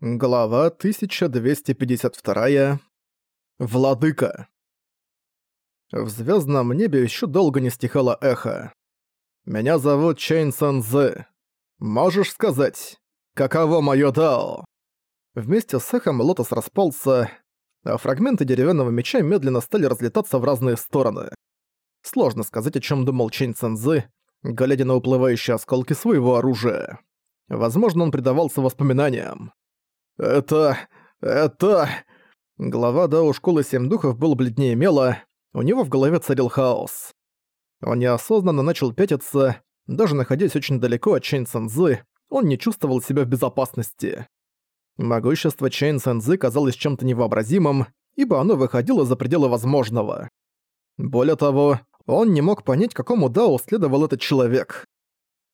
Глава 1252. Владыка. В звездном небе еще долго не стихало эхо. «Меня зовут Чейн Сан Цзы. Можешь сказать, каково моё дао?» Вместе с эхом лотос распался, а фрагменты деревянного меча медленно стали разлетаться в разные стороны. Сложно сказать, о чем думал Чейн Сан Цзы, глядя на уплывающие осколки своего оружия. Возможно, он предавался воспоминаниям. «Это... это...» Глава Дао Школы Семь Духов был бледнее мела, у него в голове царил хаос. Он неосознанно начал пятиться, даже находясь очень далеко от Чэнь Цэнзы, он не чувствовал себя в безопасности. Могущество Чэнь Цэнзы казалось чем-то невообразимым, ибо оно выходило за пределы возможного. Более того, он не мог понять, какому Дао следовал этот человек.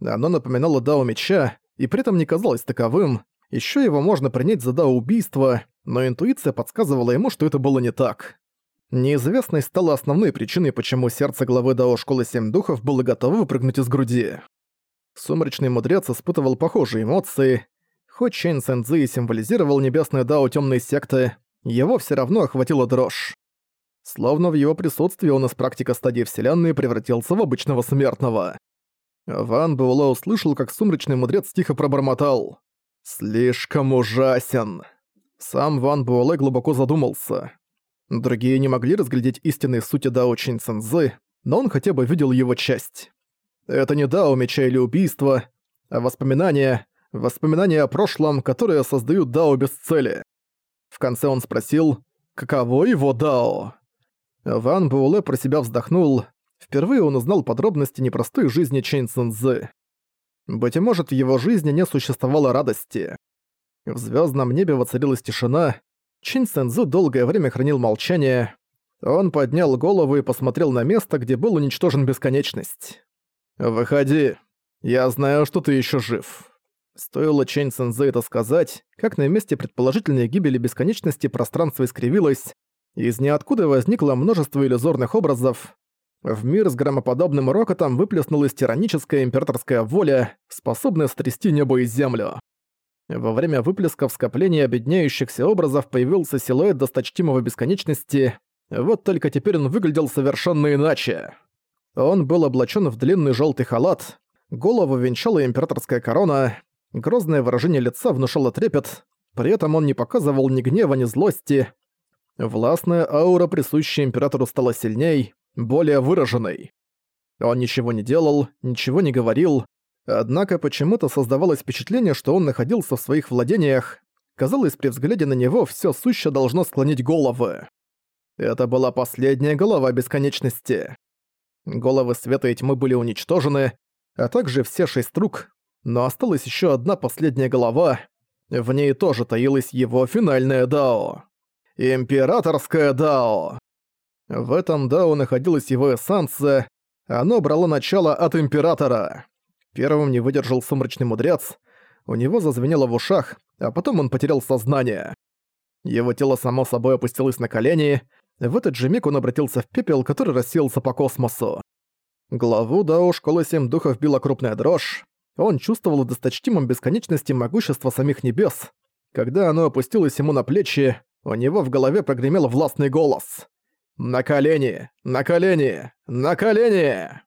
Оно напоминало Дао Меча, и при этом не казалось таковым, еще его можно принять за да убийство, но интуиция подсказывала ему, что это было не так. Неизвестность стала основной причиной, почему сердце главы Дао Школы Семь Духов было готово выпрыгнуть из груди. Сумрачный мудрец испытывал похожие эмоции. Хоть Чэнь Сэнзы символизировал небесную Дао Темной Секты, его все равно охватила дрожь. Словно в его присутствии он из практика стадии Вселенной превратился в обычного смертного. Ван Буэлэ услышал, как сумрачный мудрец тихо пробормотал. Слишком ужасен. Сам Ван Буэлэ глубоко задумался. Другие не могли разглядеть истинной сути Дао Чин но он хотя бы видел его часть. Это не Дао меча или убийства, а воспоминания, воспоминания о прошлом, которые создают Дао без цели. В конце он спросил, каково его Дао? Ван Буэлэ про себя вздохнул. Впервые он узнал подробности непростой жизни Чэнь. Быть может, в его жизни не существовало радости. В звездном небе воцарилась тишина. Чин Сензу долгое время хранил молчание. Он поднял голову и посмотрел на место, где был уничтожен бесконечность. «Выходи. Я знаю, что ты еще жив». Стоило Чэнь Сензе это сказать, как на месте предположительной гибели бесконечности пространство искривилось, из ниоткуда возникло множество иллюзорных образов, в мир с громоподобным рокотом выплеснулась тираническая императорская воля, способная стрясти небо и землю. Во время выплеска в скоплении объединяющихся образов появился силуэт досточтимого бесконечности, вот только теперь он выглядел совершенно иначе. Он был облачен в длинный желтый халат, голову венчала императорская корона, грозное выражение лица внушало трепет, при этом он не показывал ни гнева, ни злости. Властная аура, присущая императору, стала сильней, более выраженной. Он ничего не делал, ничего не говорил, однако почему-то создавалось впечатление, что он находился в своих владениях. Казалось, при взгляде на него все суще должно склонить головы. Это была последняя голова бесконечности. Головы света и тьмы были уничтожены, а также все шесть рук, но осталась еще одна последняя голова. В ней тоже таилась его финальная Дао. Императорская Дао. В этом Дао находилась его эссенция, оно брало начало от Императора. Первым не выдержал сумрачный мудрец, у него зазвенело в ушах, а потом он потерял сознание. Его тело само собой опустилось на колени, в этот же миг он обратился в пепел, который рассеялся по космосу. Главу Дао Школы Семь Духов била крупная дрожь, он чувствовал в досточтимом бесконечности могущества самих небес. Когда оно опустилось ему на плечи, у него в голове прогремел властный голос. «На колени! На колени! На колени!»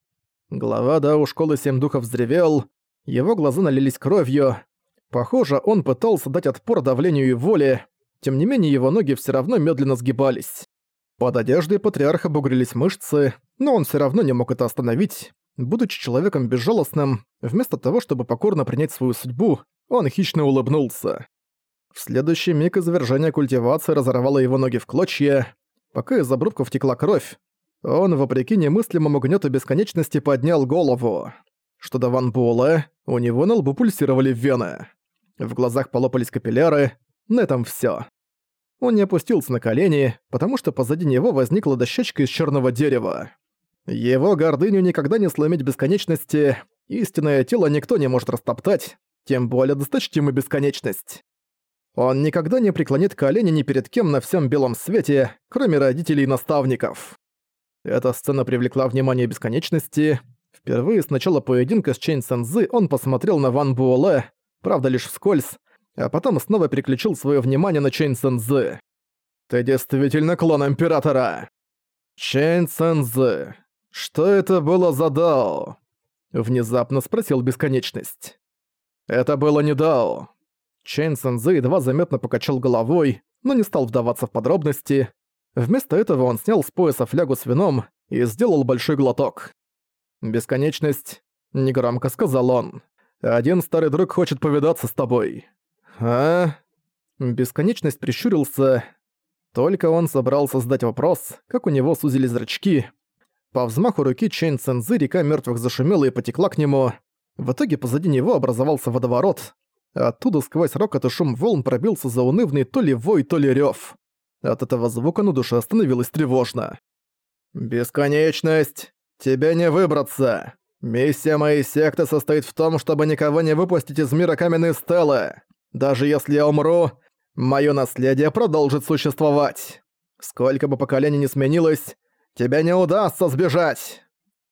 Глава Дау Школы Семь Духов взревел, его глаза налились кровью. Похоже, он пытался дать отпор давлению и воле, тем не менее его ноги все равно медленно сгибались. Под одеждой патриарха бугрились мышцы, но он все равно не мог это остановить. Будучи человеком безжалостным, вместо того, чтобы покорно принять свою судьбу, он хищно улыбнулся. В следующий миг извержение культивации разорвало его ноги в клочья, Пока из обрубков текла кровь, он, вопреки немыслимому гнету бесконечности, поднял голову. Что до Ван Буэлэ, у него на лбу пульсировали вены. В глазах полопались капилляры, на этом всё. Он не опустился на колени, потому что позади него возникла дощечка из черного дерева. Его гордыню никогда не сломить бесконечности, истинное тело никто не может растоптать, тем более досточтимую бесконечность. Он никогда не преклонит колени ни перед кем на всем белом свете, кроме родителей и наставников. Эта сцена привлекла внимание бесконечности. Впервые с начала поединка с Чейн Сензы он посмотрел на Ван Буэлэ, правда лишь вскользь, а потом снова переключил свое внимание на Чэнь Цэнзы. «Ты действительно клон Императора!» «Чэнь Цэнзы, что это было за Дао?» Внезапно спросил Бесконечность. «Это было не Дао». Чэнь Цэнзы едва заметно покачал головой, но не стал вдаваться в подробности. Вместо этого он снял с пояса флягу с вином и сделал большой глоток. «Бесконечность», — негромко сказал он. «Один старый друг хочет повидаться с тобой». «А?» Бесконечность прищурился. Только он собрался задать вопрос, как у него сузили зрачки. По взмаху руки Чейн Цензы река мертвых зашумела и потекла к нему. В итоге позади него образовался водоворот. Оттуда сквозь рокот и шум волн пробился заунывный то ли вой, то ли рёв. От этого звука на душе становилось тревожно. «Бесконечность! Тебе не выбраться! Миссия моей секты состоит в том, чтобы никого не выпустить из мира каменной стелы. Даже если я умру, моё наследие продолжит существовать. Сколько бы поколений не сменилось, тебе не удастся сбежать!»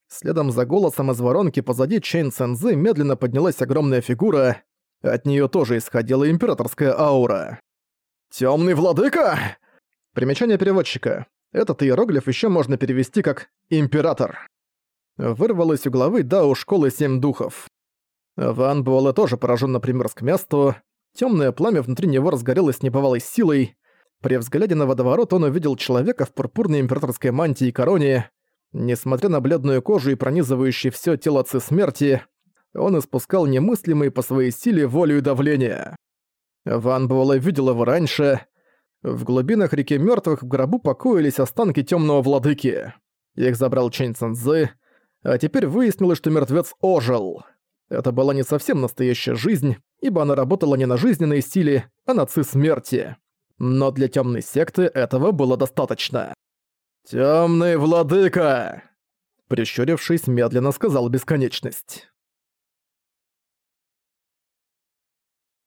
Следом за голосом из воронки позади Чейн Цэнзы медленно поднялась огромная фигура. От неё тоже исходила императорская аура. «Тёмный владыка!» Примечание переводчика. Этот иероглиф ещё можно перевести как «император». Вырвалось у главы Дао Школы Семь Духов. Ван Буэлэ тоже поражённо примерз к месту. Тёмное пламя внутри него разгорелось небывалой силой. При взгляде на водоворот он увидел человека в пурпурной императорской мантии и короне. Несмотря на бледную кожу и пронизывающий всё тело ци смерти, он испускал немыслимые по своей силе волю и давление. Ван Буэлэ видел его раньше, в глубинах реки мертвых в гробу покоились останки темного владыки. Их забрал Чэнь Цэнзы, а теперь выяснилось, что мертвец ожил. Это была не совсем настоящая жизнь, ибо она работала не на жизненной силе, а на ци смерти. Но для темной секты этого было достаточно. Темный владыка!» Прищурившись, медленно сказал бесконечность.